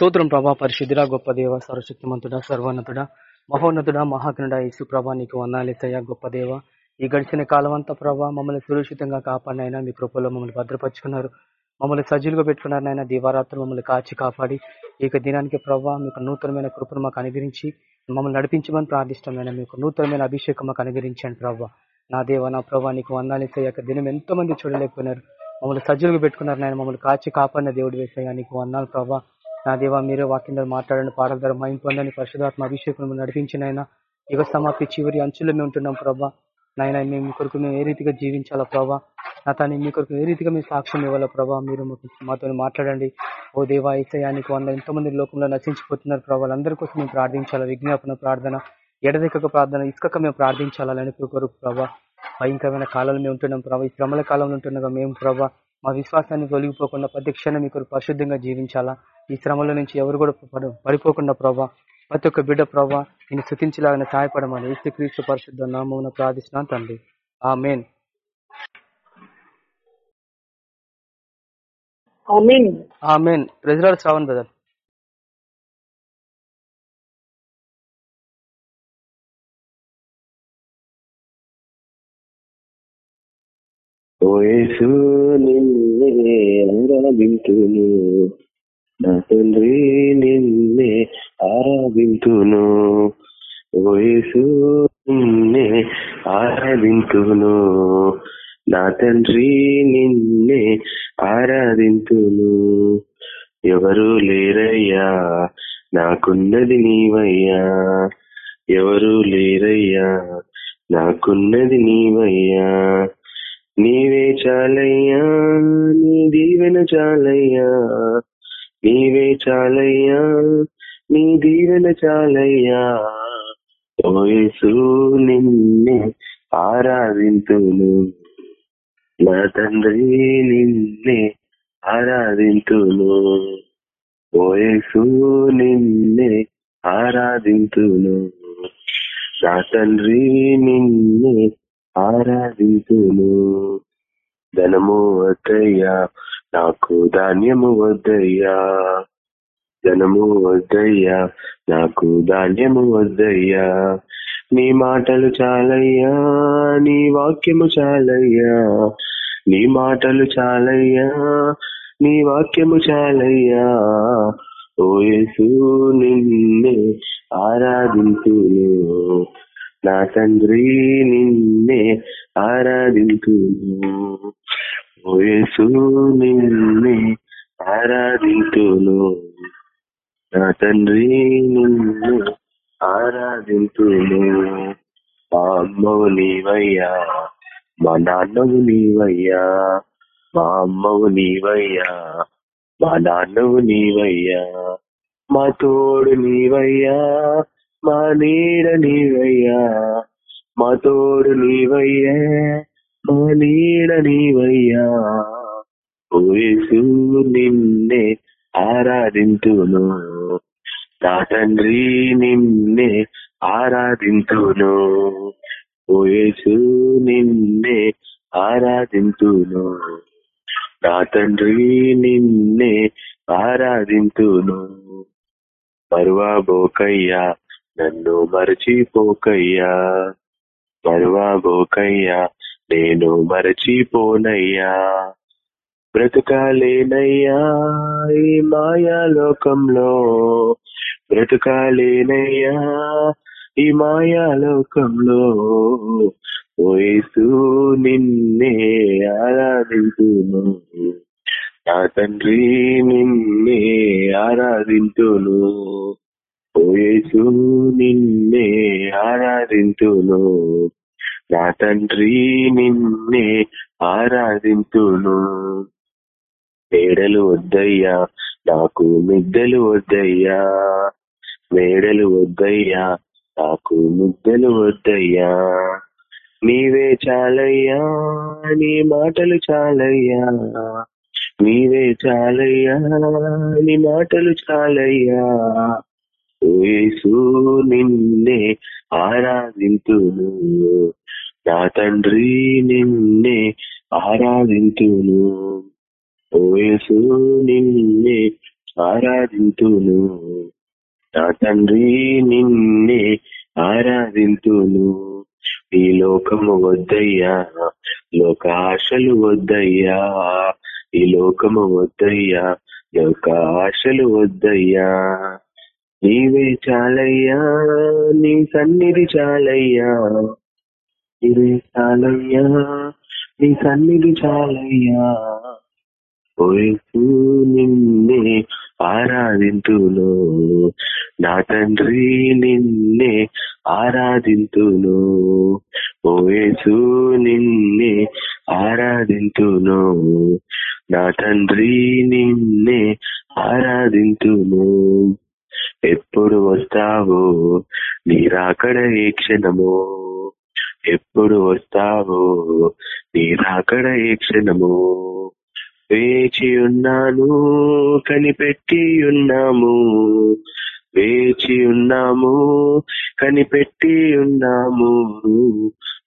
స్తోత్రం ప్రభా పరిశుద్ధిరా గొప్ప దేవ సర్వశక్తిమంతుడ సర్వోన్నతుడ మహోన్నతుడ మహాగ్నుడ యేసు ప్రభా నీకు వందాలేసయ్యా గొప్ప దేవ. ఈ గడిచిన కాలం అంతా ప్రభా మమ్మల్ని సురక్షితంగా కాపాడినైనా మీ కృపలో మమ్మల్ని భద్రపరుచుకున్నారు. మమ్మల్ని సజ్జులుగా పెట్టుకున్నారు నాయన దీవారాత్రులు మమ్మల్ని కాచి కాపాడి ఈ దినానికి ప్రభావ మీకు నూతనమైన కృపను మాకు అనుగ్రహించి మమ్మల్ని నడిపించమని ప్రార్థిష్టమైన మీకు నూతనమైన అభిషేకం మాకు అనుగ్రహించండి ప్రభావ నా దేవ నా ప్రభా నీకు వందాలేసయ్యాక దినం ఎంతో మంది చూడలేకపోయినారు. మమ్మల్ని సజ్జులుగా పెట్టుకున్నారు నాయన మమ్మల్ని కాచి కాపాడిన దేవుడు వేసయ్యా నీకు వందాలు ప్రభావ నా దేవ మీరే వాక్యం ద్వారా మాట్లాడండి పాటల ద్వారా మైం పొందని పరిశుధాత్మ అభిషేకం నడిపించిన ఆయన యుగ సమాప్తి చివరి అంచులో మేము ఉంటున్నాం ప్రభా. నాయన మేము మీ కొరకు మేము ఏ రీతిగా జీవించాలా ప్రభా? నా తను మీ కొరకు ఏ రీతిగా మీ సాక్ష్యం ఇవ్వాలా ప్రభా? మీరు మాతో మాట్లాడండి. ఓ దేవా ఈసయానికి వంద ఎంతోమంది లోకంలో నశించిపోతున్నారు ప్రభా. వాళ్ళందరి కోసం మేము ప్రార్థించాలా? విజ్ఞాపన ప్రార్థన ఎడదెక్కక ప్రార్థన ఇసుకక మేము ప్రార్థించాలని కొరకు ప్రభా. భయంకరమైన కాలంలో మేము ఉంటున్నాం ప్రభా. ఈ శ్రమల కాలంలో ఉంటుండగా మేము ప్రభా. మా విశ్వాసాన్ని తొలగిపోకుండా ప్రతి క్షణం మీకు పరిశుద్ధంగా జీవించాలా? ఈ శ్రమల నుంచి ఎవరు కూడా పడిపోకుండా ప్రభా ప్రతి ఒక్క బిడ్డ ప్రభా నేను స్థుతించలాగానే సహాయపడమని ఈస్తు క్రీస్తు పరిశుద్ధ నామం ప్రార్థిస్తున్నాను తండ్రి. ఆ మెయిన్ ఆ మెయిన్ ప్రెజరాడు శ్రావణ్ బ్రదర్. వయసు నిన్నే ఆరాధింతును. నా తండ్రి నిన్నే ఆరాధింతును. వయసు నిన్నే ఆరాధింతును. నా తండ్రి నిన్నే ఆరాధింతును. ఎవరు లేరయ్యా? నాకున్నది నీవయ్యా. ఎవరు లేరయ్యా? నాకున్నది నీవయ్యా. నీవే చాలయ్యా నీ దీవెన చాలయ్యా. నీవే చాలయ్యా నీ దీవెన చాలయ్యా. ఓయసు నిన్నే ఆరాధింతును. నా తండ్రి నిన్నే ఆరాధింతును. ఓయసు నిన్నే ఆరాధింతును. నా తండ్రి నిన్నే ఆరాధించును ధనము వద్దయ్యా నాకు ధాన్యము వద్దయ్యా. ధనము వద్దయ్యా నాకు ధాన్యము వద్దయ్యా. నీ మాటలు చాలయ్యా నీ వాక్యము చాలయ్యా. నీ మాటలు చాలయ్యా నీ వాక్యము చాలయ్యా. ఓయసు నిన్నే ఆరాధించును నా తండ్రి నిన్నే ఆరాధింతును. ఓయసు నిన్నే ఆరాధింతును. నా తండ్రి నిన్ను ఆరాధింతును. మా అమ్మవు నీవయ్యా మా నాన్నవు నీవయ్యా మా అమ్మవు నీవయ్యా మా నాన్నవు నీవయ్యా మా తోడు నీవయ్యా మా నీడ నీవయ్యా మా తోడు నీవయ్యా మా నీడ నీవయ్యా ఓయసు నిన్నే ఆరాధింతును. నా తండ్రి నిన్నే ఆరాధింతును. ఓయేసు నిన్నే ఆరాధింతును. నా తండ్రి నిన్నే ఆరాధింతును. మరువాబోకయ్యా నన్ను మరచిపోకయ్యా మరువాబోకయ్యా నేను మరచిపోనయ్యా. బ్రతకాలేనయ్యా ఈ మాయాలోకంలో బ్రతకాలేనయ్యా ఈ మాయాలోకంలో. వయసు నిన్నే ఆరాధించును నా తండ్రి నిన్నే ఆరాధించును ఓయేసు నిన్నే ఆరాధింతును. నా తండ్రి నిన్నే ఆరాధింతును. మేడలు వద్దయ్యా నాకు మిద్దెలు వద్దయ్యా. మేడలు వద్దయ్యా నాకు ముద్దలు వద్దయ్యా. నీవే చాలయ్యా నీ మాటలు చాలయ్యా. నీవే చాలయ్యా నీ మాటలు చాలయ్యా. యేసు నిన్నే ఆరాధింతును. నా తండ్రి నిన్నే ఆరాధింతును. ఓయసు నిన్నే ఆరాధింతును. నా తండ్రి నిన్నే ఆరాధింతును. ఈ లోకము వద్దయ్యా లోక ఆశలు వద్దయ్యా ఈ లోకము వద్దయ్యా లోక ఆశలు వద్దయ్యా. నీవే చాలయ్యా నీ సన్నిధి చాలయ్యా. నీవే చాలయ్యా నీ సన్నిధి చాలయ్యా. ఓయసు నిన్నే ఆరాధింతును నా తండ్రి నిన్నే ఆరాధింతును. ఓయేసు నిన్నే ఆరాధింతును నా తండ్రి నిన్నే ఆరాధింతును. ఎప్పుడు వస్తావు నీరాకడ ఏ క్షణము? ఎప్పుడు వస్తావు నీరాకడ ఏ క్షణము? వేచి ఉన్నాను కనిపెట్టి ఉన్నాము. వేచి ఉన్నాము కనిపెట్టి ఉన్నాము.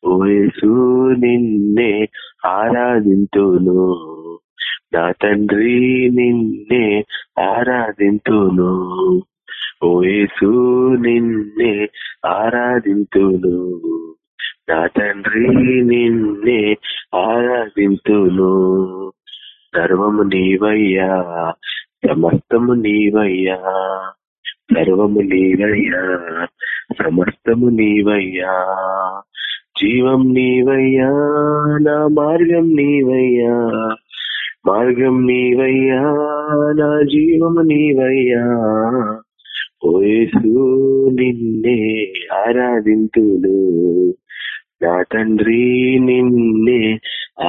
ఓయేసు నిన్నే ఆరాధింతును. నా తండ్రి నిన్నే ఆరాధింతును. ఓయేసు నిన్నే ఆరాధింతును. నా తండ్రి నిన్నే ఆరాధింతును. సర్వము నీవయ్యా సమస్తము నీవయ్యా. సర్వము నీవయ్యా సమస్తము నీవయ్యా. జీవం నీవయ్యా నా మార్గం నీవయ్యా. మార్గం నీవయ్యా నా జీవము నీవయ్యా. ఓయేసు నిన్నే ఆరాధింతులు నా తండ్రి నిన్నే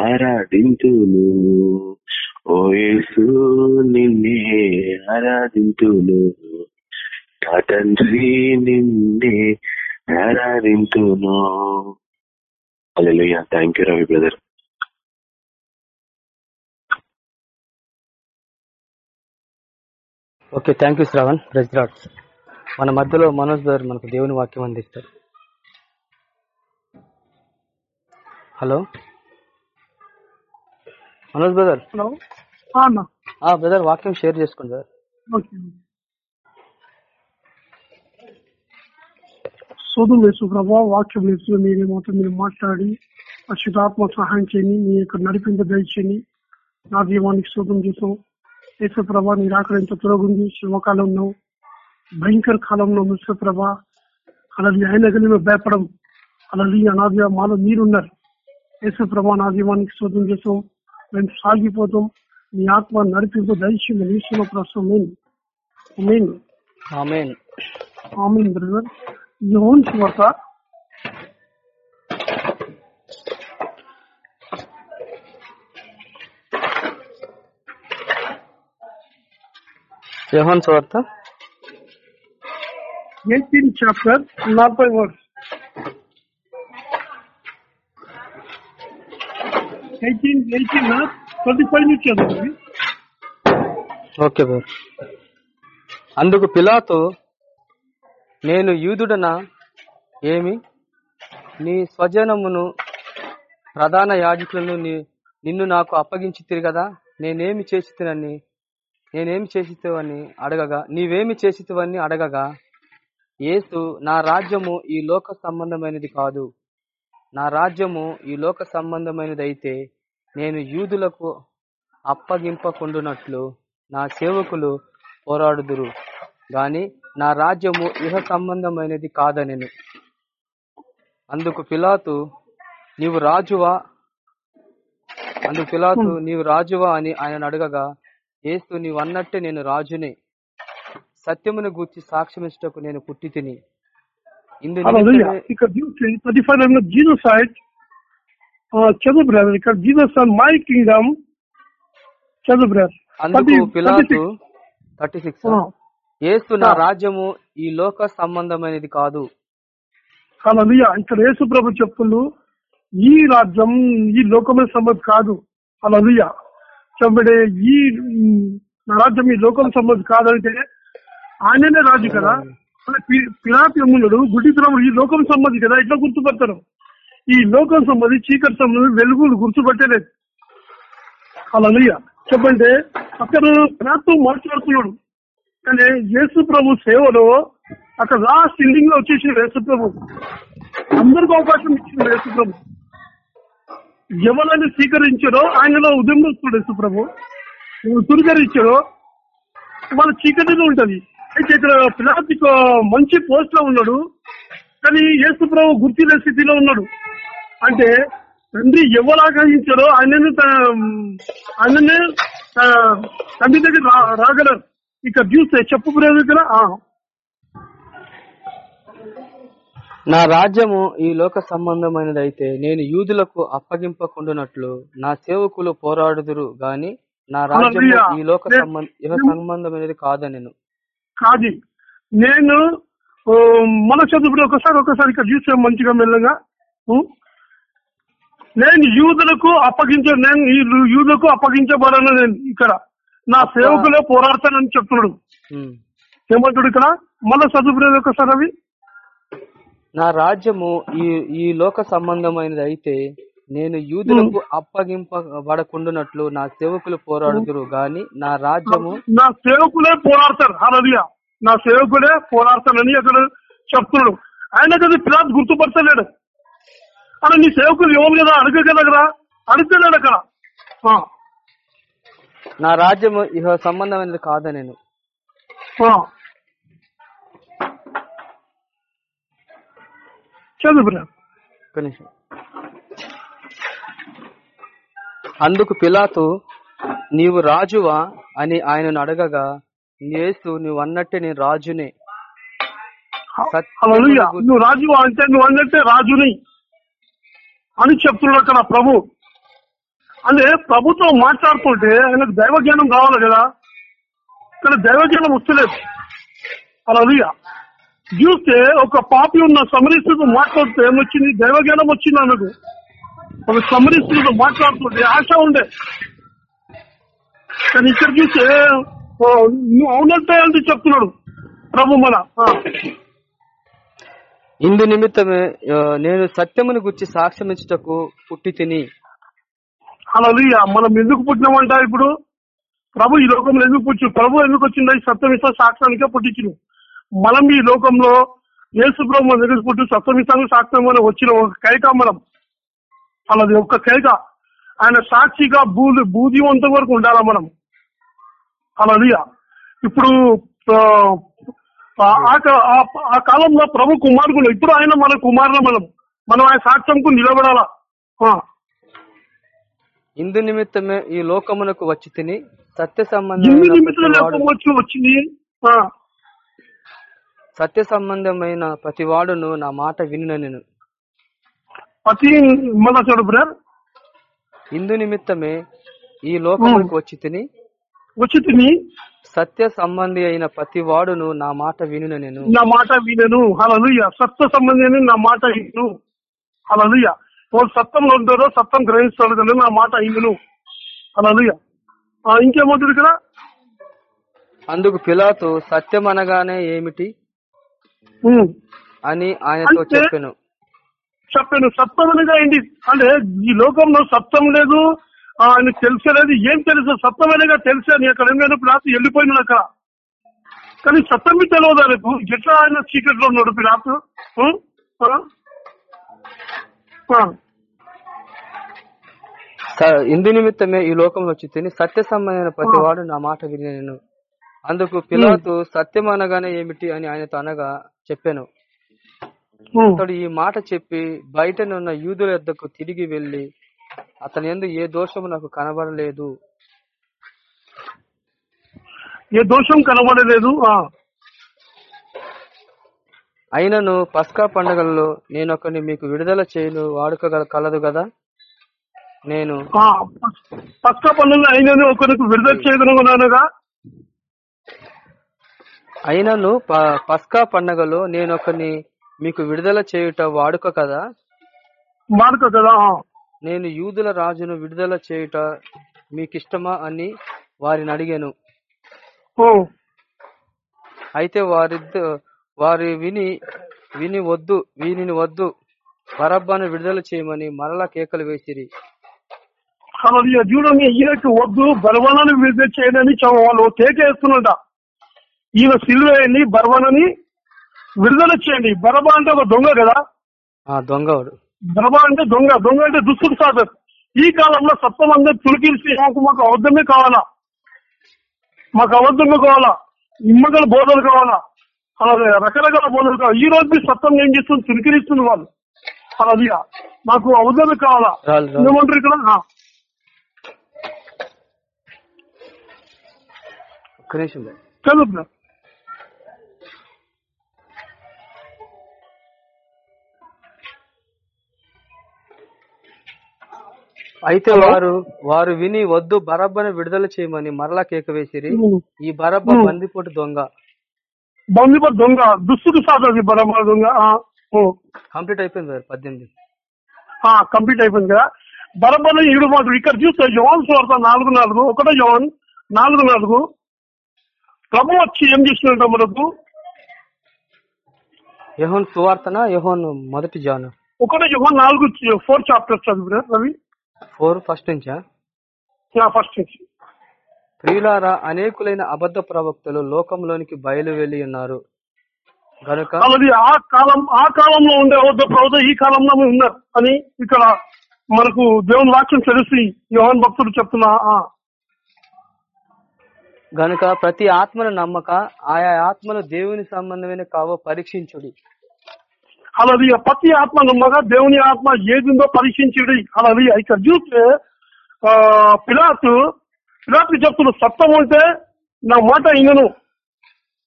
ఆరాధింతులు ఓయేసు నిన్నే ఆరాధింతులు నా తండ్రి నిన్నే ఆరాధింతును. Hallelujah thank you Ravi brother. Okay thank you Shravan. ప్రజలాడ్ మన మధ్యలో మనోజ్ గారు మనకు దేవుని వాక్యం అందిస్తారు. Hello? Manoj brother? Hello. Brother వాక్యం షేర్ చేసుకోండి సార్ సోదం వేసు ప్రభా వాక్యం వేసు మీరే మాత్రం మీరు మాట్లాడి పరిశుధాత్మ సహాయం చేయని మీ యొక్క నడిపించ దయచేయని నా దీవానికి శోధం చేసాం యేసు ప్రభా నీ రాకడ ఎంత త్వరగుంది శివకాలంలో భయంకర కాలంలో మిశ్ర ప్రభా. అలా ఆయన కలిగి భయపడం. అలా అనాదిగా మాలో మీరున్నారు. యేసు ప్రభా నా దీవానికి శోధం చేసాం మేము సాగిపోతాం. మీ ఆత్మ నడిపింపు దయచేయమని ఈశ్వర ప్రశ్న మెయిన్ ఆమెన్ ఆమెన్ బ్రదర్ యోన్ సువార్త. యోహాన్ సువార్త. ఎయిటీన్ చాప్టర్ నలభై verse eighteen eighteen twenty five నుంచి చదువు ఓకే బ్రదర్ అందుకు పిలాతో నేను యూదుడనా? ఏమి? నీ స్వజనమును ప్రధాన యాజకులను నిన్ను నాకు అప్పగించి తిరిగదా? నేనేమి చేసితినని నేనేమి చేసితివని అడగగా నీవేమి చేసితివని అడగగా? యేసు నా రాజ్యము ఈ లోక సంబంధమైనది కాదు. నా రాజ్యము ఈ లోక సంబంధమైనదైతే నేను యూదులకు అప్పగింపకుండునట్లు నా సేవకులు పోరాడుదురు. గాని నా రాజ్యము ఇహ సంబంధమైనది కాదనెను. అందుకు పిలాతు నీవు రాజువా? అందుకు పిలాతు నీవు రాజువా అని ఆయన అడగగా యేసు నీవు అన్నట్టే నేను రాజునే. సత్యమును గూర్చి సాక్ష్యమిష్టకు నేను పుట్టి తిని ఇక్కడ సైడ్ చదువు బ్రదర్ మై కింగ్డమ్ చదువు బ్రదర్ అందుకు పిలాతు థర్టీ సిక్స్. నా ఆ. రాజ్యము ఈ లోక సంబంధమైనది కాదు. హల్లెలూయా ఇక్కడ యేసు ప్రభు చెప్పులు ఈ రాజ్యం ఈ లోకమైన సంబంధం కాదు. హల్లెలూయా చెప్పడే ఈ రాజ్యం ఈ లోకం సంబంధం కాదంటే ఆయననే రాజు కదా? పిలాతు యమ్మునుడు గుడ్డి ప్రభుడు ఈ లోకం సంబంధి కదా ఇట్లా గుర్తుపడతారు. ఈ లోకం సంబంధి చీకటి సంబంధి వెలుగులు గుర్తుపట్టలేదు. హల్లెలూయా చెప్పండి అక్కడ పిలాతు మాట్లాడుతున్నాడు కానీ యేసు ప్రభు సేవలో అక్కడ లాస్ట్ ఎండింగ్లో వచ్చేసి యేసు ప్రభు. అందరికి అవకాశం ఇచ్చింది యేసు ప్రభు. ఎవరిని స్వీకరించారో ఆయనలో ఉదయంస్తుంది యేసు ప్రభు. తురిగరించారో వాళ్ళ చీకటిలో ఉంటది. అయితే ఇక్కడ పిలాతి మంచి పోస్ట్లో ఉన్నాడు. కానీ యేసు ప్రభు గుర్తిన స్థితిలో ఉన్నాడు. అంటే తండ్రి ఎవరు ఆగ్రహించారో ఆయనను ఆయననే తండ్రి దగ్గర రాగలరు. ఇక చూస్తే చెప్పు ఆ, నా రాజ్యము ఈ లోక సంబంధమైనదైతే నేను యూదులకు అప్పగింపకుండునట్లు నా సేవకులు పోరాడుదురు గాని నా రాజ్యము. ఈ లోక సంబంధమైనది కాదనెను. కాదు. నేను మన చదువుడు ఒకసారి ఒకసారి ఇక్కడ చూస్తే మంచిగా మెల్లగా? నేను యూదులకు అప్పగించ నేను ఈ యూదులకు అప్పగించబడను నేను ఇక్కడ. నా సేవకులే పోరాడతానని చెప్తున్నాడు. ఏమంటాడు ఇక్కడ? మళ్ళా చదువుకునేది ఒకసారి అవి. నా రాజ్యము ఈ ఈ లోక సంబంధమైనది అయితే నేను యూదులకు అప్పగింపబడకుండునట్లు నా సేవకులు పోరాడుదురు గాని నా రాజ్యము నా సేవకులే పోరాడతారు. అలలియ నా సేవకులే పోరాడతానని అక్కడ చెప్తున్నాడు. ఆయన కదా పిలాత్ గుర్తుపడతలేడు అలా నీ సేవకులు ఎవరు కదా? అడగగలగరా అడుగుతలేడు అక్కడ? నా రాజ్యము ఇహ సంబంధమైనది కాదనెను ఆ. చదువు నిమిషం. అందుకు పిలాతు నీవు రాజువా? అని ఆయనను అడగగా యేసు నువ్వు అన్నట్టే నేను రాజునే. నువ్వు రాజు అంటే నువ్వు అన్నట్టే రాజుని అని చెప్తున్నాడు అక్కడ ప్రభు. అంటే ప్రభుతో మాట్లాడుతుంటే ఆయనకు దైవ జ్ఞానం కావాలి కదా. ఇక్కడ దైవ జ్ఞానం వస్తలేదు. అలా చూస్తే ఒక పాపి ఉన్న సమరీస్తుతో మాట్లాడితే ఏమొచ్చింది? దైవ జ్ఞానం వచ్చింది ఆమెకు ఒక సమరీస్తుతో మాట్లాడుతుంటే ఆశ ఉండే. కానీ ఇక్కడ చూస్తే నువ్వు అవునంటే అని చెప్తున్నాడు. ప్రభు మన. ఇందు నిమిత్తమే నేను సత్యమును గుర్చి సాక్ష్యమించుటకు పుట్టి తిని. అలా మనం ఎందుకు పుట్టినామంట ఇప్పుడు? ప్రభు ఈ లోకంలో ఎందుకు పుట్టి ప్రభు ఎందుకు వచ్చిందో ఈ సప్తమిత సాక్ష్యానికే పుట్టించిన మనం ఈ లోకంలో యేసు ప్రభు మన దగ్గర పుట్టి సప్తమితానికి సాక్ష్యం అని వచ్చిన ఒక కైక మనం అలాది ఒక్క కైక ఆయన సాక్షిగా బూది బూదివంత వరకు ఉండాలా మనం? అలా ఇప్పుడు ఆ, కాలంలో ప్రభు కుమారుడు ఇప్పుడు ఆయన మన కుమారులు మనం. మనం ఆయన సాక్ష్యంకు నిలబడాలా. ఇందు నిమిత్తమే ఈ లోకమునకు వచ్చి తిని సత్య వచ్చి వచ్చింది. సత్య సంబంధమైన ప్రతివాడును నా మాట విను నేను ప్రతి చూడు బ్రదర్. ఇందు నిమిత్తమే ఈ లోకమునకు వచ్చి తిని వచ్చి తిని సత్య సంబంధి అయిన ప్రతి వాడును నా మాట విను నేను. నా మాట వినను. హలలుయ సత్య సంబంధిని నా మాట విను. హలలుయ వాళ్ళు సత్యంలో ఉంటారో సత్యం గ్రహిస్తాడు కదా నా మాట విను హలలుయ ఇంకేమవుతుంది ఇక్కడ? అందుకు పిలాతు సత్యం అనగానే ఏమిటి. అని ఆయనతో చెప్పాను. చెప్పాను సత్యం అనగా ఏంటి అంటే ఈ లోకంలో సత్యం లేదు ఆ, ఆయనకు తెలిసలేదు. ఏం తెలుసు? సత్యం అనగా తెలిసే నీ అక్కడ ఏమైనా పిలాతు వెళ్ళిపోయినాడు అక్కడ. కానీ సత్యం తెలియదు రేపు ఎట్లా ఆయన చీకట్లో ఉన్నాడు పిలాతు? ఇందు నిమిత్తమే ఈ లోకంలో వచ్చి తిని సత్య సంబంధమైన ప్రతి వాడు నా మాట విని నేను. అందుకు పిలాతు సత్యం అనగానే ఏమిటి అని ఆయనతో అనగా చెప్పాను. అతడు ఈ మాట చెప్పి బయటనున్న యూదుల యొద్దకు తిరిగి వెళ్ళి అతని ఎందు ఏ దోషము నాకు కనబడలేదు. ఏ దోషం కనబడలేదు. అయినను పస్కా పండుగల్లో నేను ఒకని మీకు విడుదల చేయను వాడుక కలదు కదా నేను పక్క పనులు అయినని ఒకరికి విడుదల చేయగలనగా అయినను పస్కా పండగలో నేను ఒకని మీకు విడుదల చేయుట వాడుక కదా? మార్క కదా. నేను యూదుల రాజును విడుదల చేయుట మీకిష్టమా అని వారిని అడిగాను. ఓ. అయితే వారిద్ద వారి విని విని వద్దు వీనిని వద్దు. బరబ్బాను విడుదల చేయమని మరలా కేకలు వేసిరి. అసలు చూడండి ఈయనకి వద్దు బలవనాన్ని విడుదల చేయడని వాళ్ళు కేకేస్తున్నట. ఈయన సిల్వేయండి బర్వనని విడుదల చేయండి బరబా అంటే ఒక దొంగ కదా? ఆ దొంగవాడు. బరబా అంటే దొంగ. దొంగ అంటే దుస్తుడు సాధర్ ఈ కాలంలో సత్వం అందరూ తులికిల్సి మాకు మాకు అబద్ధమే కావాలా? మాకు అబద్ధమే కావాలా? నిమ్మగల బోధలు కావాలా? అలాగే రకరకాల బోధలు కావాలి? ఈ రోజు సత్వం ఏం చేస్తుంది? తులికిరిస్తుంది వాళ్ళు. అలాది మాకు అబద్ధమే కావాలా? ఏమంటారు ఇక్కడ. చదువు అయితే? వారు వారు విని వద్దు బరబ్బను విడుదల చేయమని మరలా కేక వేసిరి. ఈ బరబ్బ. బందిపోటు దొంగ బందిపర్ దొంగ దుస్తుడు సాధది బరబా దొంగ. కంప్లీట్ అయిపోయింది బ్రదర్ పద్దెనిమిది ఆ, కంప్లీట్ అయిపోయింది కదా బరబర్ ఏడు మాటలు ఇక్కడ చూస్తే జవాన్ స్వార్థ నాలుగు నాలుగు ఒకటో జవాన్ నాలుగు నాలుగు ప్రభు వచ్చి ఏం చేసినట్ట మనకు యహోన్ సువార్తన యహోన్ మొదటి జాను ఒకటో జవాన్ నాలుగు ఫోర్ చాప్టర్స్ చదివిన రవి ఫోర్ ఫస్ట్ నుంచా ఫస్ట్ నుంచి. ప్రియులారా అనేకులైన అబద్ధ ప్రవక్తలు లోకంలోనికి బయలు వెళ్ళి ఉన్నారు. గనుక ఆ కాలం ఆ కాలంలో ఉండే వద్ద ప్రభుత్వ ఈ కాలంలో ఉన్నారు అని ఇక్కడ మనకు దేవుని వాక్యం తెలిసి యోహన్ భక్తుడు చెప్తున్నా ఆ, గనుక ప్రతి ఆత్మను నమ్మక ఆయా ఆత్మలు దేవుని సంబంధమైన కావో పరీక్షించుడి. అలాది ప్రతి ఆత్మ నమ్మగా దేవుని ఆత్మ ఏదిందో పరీక్షించుడి. అలాది ఇక్కడ చూస్తే ఆ, పిలాత్ పిలాత్కి చెప్తున్న సత్యం ఉంటే నా మాట ఇంగను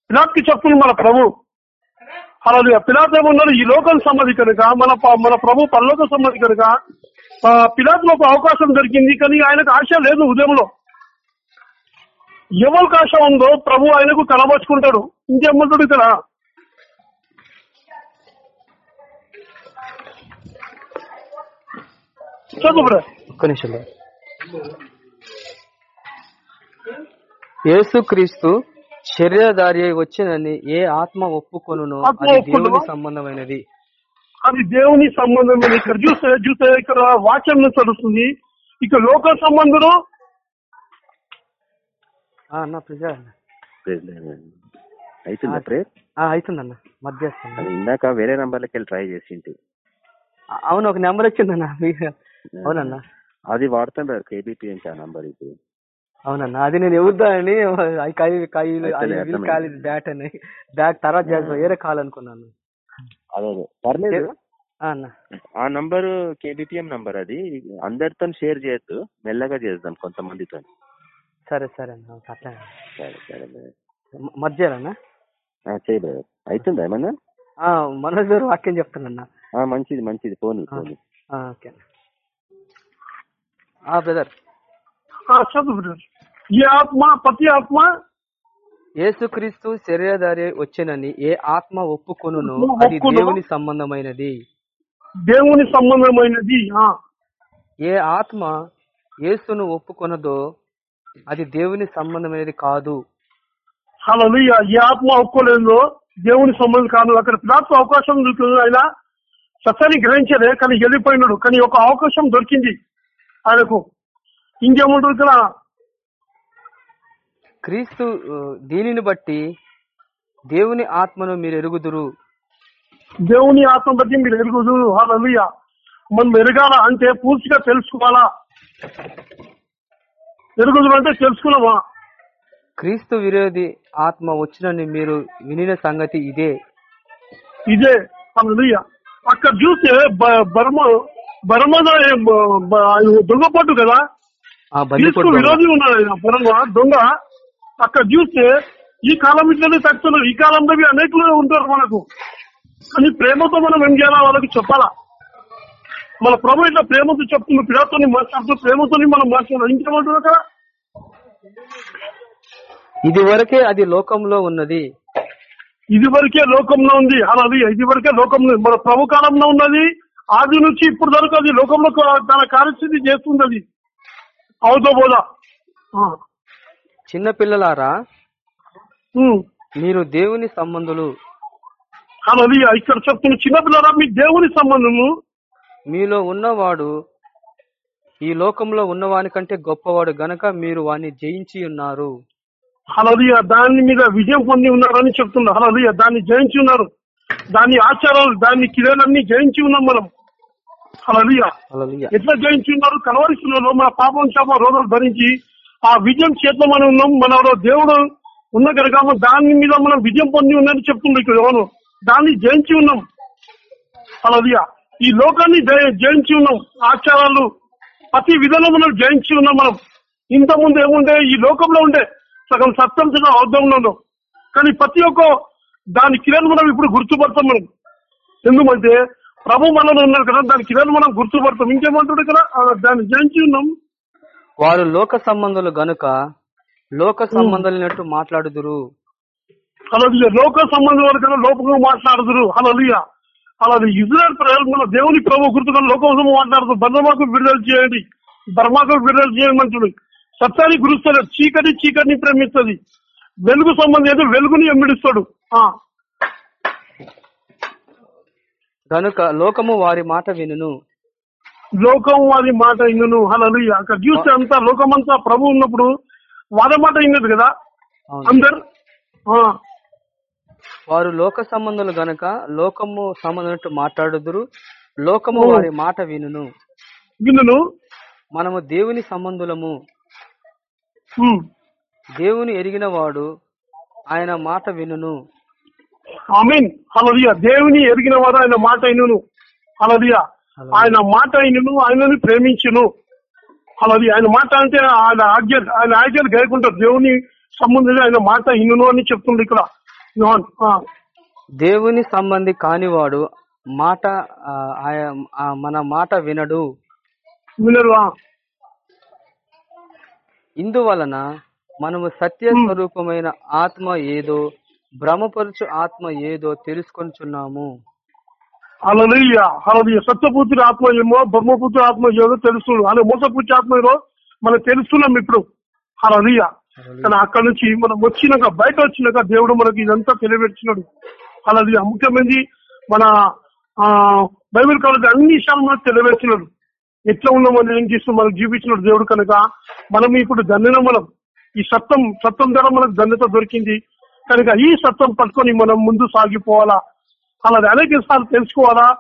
పిలాత్కి చెప్తున్న మన ప్రభు. అలాది పిలాత్ ఏమన్నాడు? ఈ లోకం సమ్మతి కనుక మన మన ప్రభు పరలోక సమ్మతి కనుక ఆ, పిలాత్లో ఒక అవకాశం దొరికింది కానీ ఆయనకు ఆశ లేదు ఉదయంలో. ఎవరికి ఆశ ఉందో ప్రభు ఆయనకు కనబరుచుకుంటాడు. ఇంకేమంటాడు ఇక్కడ? చదువు బ్రదర్. ఒక్క నిమిషం యేసుక్రీస్తు శరీరధారి అయి వచ్చినని ఏ ఆత్మ ఒప్పుకొనునో ఆత్మ అది ఒప్పుకొనునో? దేవుని సంబంధమైనది. అది దేవుని సంబంధం ఇక్కడ చూస్తే చూస్తే ఇక్కడ వాక్యం నుంచి తెలుస్తుంది ఇక లోక సంబంధులు ఆ, అన్న ప్రిజా అవుతుందా అవుతుందన్న మధ్యస్థం. ఇందాక వేరే నంబర్లకి వెళ్ళి ట్రై చేసింటి. అవును ఒక నెంబర్ వచ్చిందన్న. మీ- అవునన్నా. అది వాడుతుంటారు కేబీపీ నుంచి ఆ నంబర్ ఇది. అవునన్నా అది నేను ఎవరిదా అని. కాల్ బ్యాట్ అని. బ్యాట్ తర్వాత చేస్తా వేరే కాల్ అనుకున్నాను. అదే అదే. పర్లేదు. ఆ, నంబర్ కేబిపిఎం నంబర్ అది. అందరితో షేర్ చేయొద్దు. మెల్లగా చేద్దాం కొంతమందితో సరే సరే అన్న అట్లా సరే సరే brother. మ- మధ్యలోనా ఆ, చేయి. అవుతుందా ఏమన్నా? మనోజ్ గారు వాక్యం చెప్తానన్నా మంచిది మంచిది. ఆ, ఓకే బ్రదర్ చదువు బ్రదర్. ఈ ఆత్మ ప్రతి ఆత్మ? యేసుక్రీస్తు శరీరధారి వచ్చినని ఏ ఆత్మ ఒప్పుకొను. అది దేవుని సంబంధమైనది. దేవుని సంబంధమైనది ఏ ఆత్మ యేసును ఒప్పుకొనదో అది దేవుని సంబంధమైనది కాదు. హల్లెలూయా. ఈ ఆత్మ ఒప్పుకోలేదు దేవుని సంబంధం కాదు. అక్కడ పిలాత్కు అవకాశం దొరికింది ఆయన. సత్యాన్ని గ్రహించలే కానీ వెళ్ళిపోయినాడు. కానీ ఒక అవకాశం దొరికింది. ఆయనకు ఇంకేముంటుంది ఇక్కడ? క్రీస్తు దీనిని బట్టి దేవుని ఆత్మను మీరు ఎరుగుదురు. దేవుని ఆత్మ బట్టి మీరు ఎరుగుదు హల్లెలూయా మనం ఎరగాల అంటే పూర్తిగా తెలుసుకోవాలా? ఎరుగుదు అంటే తెలుసుకున్నామా? క్రీస్తు విరోధి ఆత్మ వచ్చినని మీరు వినిన సంగతి ఇదే. ఇదే. అక్కడ చూస్తే బర్మ బర్మద దొంగపాటు కదా? విరోధి ఉన్నాడు ఆయన బర్మ దొంగ. అక్కడ చూస్తే ఈ కాలం ఇట్లనే తగ్గుతున్నారు ఈ కాలంలో అనేకులు ఉంటారు మనకు. కానీ ప్రేమతో మనం ఏం చేయాలా? వాళ్ళకి చెప్పాలా? మన ప్రభు ఇట్లా ప్రేమతో చెప్తున్న పిల్లతో మాట్లాడుతూ ప్రేమతో మనం మాట్లాడాలి. ఇంకేమంటున్నారు అక్కడ? ఇది వరకే అది లోకంలో ఉన్నది. ఇది వరకే లోకంలో ఉంది. అలాది ఇది వరకే లోకంలో. మన ప్రభు కాలంలో ఉన్నది. ఆది నుంచి ఇప్పుడు వరకు అది లోకంలో తన కార్యస్థితి చేస్తుంది అది. అవుతో పోదా ఆ. చిన్న పిల్లలారా. మీరు దేవుని సంబంధులు. అలాది ఇక్కడ చెప్తున్న చిన్నపిల్లరా మీ దేవుని సంబంధము. మీలో ఉన్నవాడు ఈ లోకంలో ఉన్నవాని కంటే గొప్పవాడు గనక మీరు వాని జయించి ఉన్నారు. హలలియ దాని మీద విజయం పొంది ఉన్నారని చెప్తున్నారు. హలలియ దాన్ని జయించి ఉన్నారు. దాని ఆచారాలు దాని కిరణాన్ని జయించి ఉన్నాం మనం. ఎట్లా జయించి ఉన్నారు కలవరిస్తున్నారు. మన పాపం శాప రోగాలు భరించి ఆ విజయం చేతిలో మనం ఉన్నాం. మన దేవుడు ఉన్న కనుక దాని మీద మనం విజయం పొంది ఉందని చెప్తుంది ఇక్కడ ఎవరు? దాన్ని జయించి ఉన్నాం. హలలియ ఈ లోకాన్ని జయ- జయించి ఉన్నాం. ఆచారాలు ప్రతి విధంలో మనం జయించి ఉన్నాం మనం. ఇంత ముందు ఏముండే? ఈ లోకంలో ఉండే సగం సత్యం సగం ఉన్నాం కానీ ప్రతి ఒక్క దాని కిరణ్ మనం ఇప్పుడు గుర్తుపడతాం మనం. ఎందుకంటే ప్రభు మనలో ఉన్నారు కదా దాని కిరణ్ మనం గుర్తుపడతాం. ఇంకేమంటాడు కదా దాన్ని జయించి ఉన్నాం. వారు లోక సంబంధులు గనుక లోక సంబంధులైనట్టు మాట్లాడుదురు. అలాగే లోక సంబంధం వరకు లోకంగా మాట్లాడుదురు. అలలియ అలాగే ఇజ్రాయల్ ప్రజలు దేవుని ప్రభు గుర్తుగా లోకం మాట్లాడుతూ బర్మకు విడుదల చేయండి. బర్మాకు విడుదల చేయమంటుడు సత్యాన్ని గురుస్తాడు చీకటి చీకటిని ప్రేమిస్తుంది. వెలుగు సంబంధం ఏదో వెలుగుని ఎమ్మిడిస్తాడు ఆ, గనుక లోకము వారి మాట వినును. లోకం వారి మాట ఇంగను హలలుయ అక్కడ చూస్తే అంతా లోకమంతా ప్రభు ఉన్నప్పుడు వారి మాట ఇన్నది కదా. అందరు? వారు లోక సంబంధులు గనుక లోకము సంబంధించినట్టు మాట్లాడుదురు లోకము వారి మాట వినును. విన్నును మనము దేవుని సంబంధులము. దేవుని ఎరిగిన వాడు ఆయన మాట వినును. ఆమెన్. హలదియ దేవుని ఎరిగిన వారు ఆయన మాట అయినను. హలదియ ఆయన మాట అయినను ఆయనని ప్రేమించును. హలది ఆయన మాట అంటే ఆయన ఆజ్ఞలు ఆయన ఆజ్ఞలు గైకుంటారు. దేవుని సంబంధించి ఆయన మాట ఇన్నును అని చెప్తుంది ఇక్కడ. దేవుని సంబంధి కానివాడు మాట మన మాట వినడు. వినరు. ఇందువలన మనము సత్య స్వరూపమైన ఆత్మ ఏదో భ్రమపరుచు ఆత్మ ఏదో తెలుసుకొనిచున్నాము. హల్లెలూయా సత్యపుత్రి ఆత్మ ఏమో బ్రహ్మపుత్రి ఆత్మ ఏదో తెలుస్తుంది అదే మోసపుత్రి ఆత్మ ఏదో మనం తెలుస్తున్నాం ఇప్పుడు. హల్లెలూయా కానీ అక్కడ నుంచి మనం వచ్చినాక బయట వచ్చినాక దేవుడు మనకి ఇదంతా తెలియపెట్టినాడు హల్లెలూయా ముఖ్యమైనది మన ఆ బైబిల్ కాలేజ్ అన్ని విషయాలు మనకు తెలియపెట్టినాడు ఎట్లా ఉన్నామని ఏం చేస్తూ మనకు చూపించినాడు దేవుడు కనుక. మనం ఇప్పుడు ధన్యన మనం. ఈ సత్యం సత్యం ద్వారా మనకు ధన్యత దొరికింది. కనుక ఈ సత్యం పట్టుకొని మనం ముందు సాగిపోవాలా? అలాది అనేక సార్లు తెలుసుకోవాలా?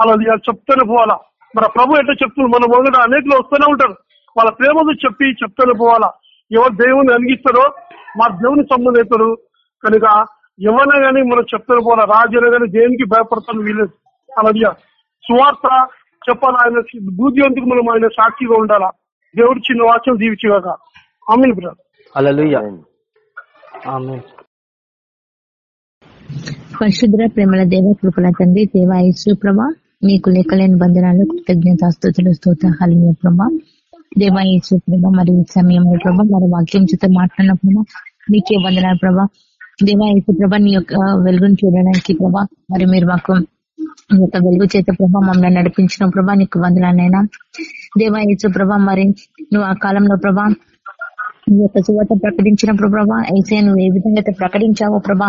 అలాది చెప్తూనే పోవాలా? మన ప్రభు ఎట్లా చెప్తున్నారు మన మొదట అనేకలు వస్తూనే ఉంటారు. వాళ్ళ ప్రేమను చెప్పి చెప్తూనే పోవాలా? ఎవరు దేవుని అనిగిస్తారో మా దేవుని సంబంధం అవుతారు. కనుక ఎవరైనా కానీ మనం చెప్తూనే పోవాలా? రాజైనా కానీ దేనికి భయపడతాను వీలేదు అలాది సువార్త చెప్పాలా? ఆయన బుద్ధివంతుకు మనం ఆయన సాక్షిగా ఉండాలా? దేవుడు చిన్న వాక్యం దీవించగాక. ఆమె బ్రదర్. హల్లెలూయా. ఆమేన్. పరిశుద్ర ప్రేమల దేవ కృపల తండ్రి దేవాయసు ప్రభా మీకు లెక్కలేని బంధనాలు కృతజ్ఞత స్థుతులు స్తోత్ర హలియ ప్రభా దేవాయసు ప్రభా మరి సమయంలో ప్రభా మరి వాక్యం చేత మాట్లాడిన ప్రభా మీకే వందనాలు ప్రభా. దేవాయసు యేసు ప్రభా నీ యొక్క వెలుగును చూడడానికి ప్రభా మరి మీరు మాకు నీ యొక్క వెలుగు చేత ప్రభా మమ్మల్ని నడిపించిన ప్రభా నీకు వందనాలైనా. దేవాయసు యేసు ప్రభా మరి నువ్వు ఆ కాలంలో ప్రభా నీ యొక్క సువార్త ప్రకటించినప్పుడు ప్రభా అయితే నువ్వు ఏ విధంగా అయితే ప్రకటించావో ప్రభా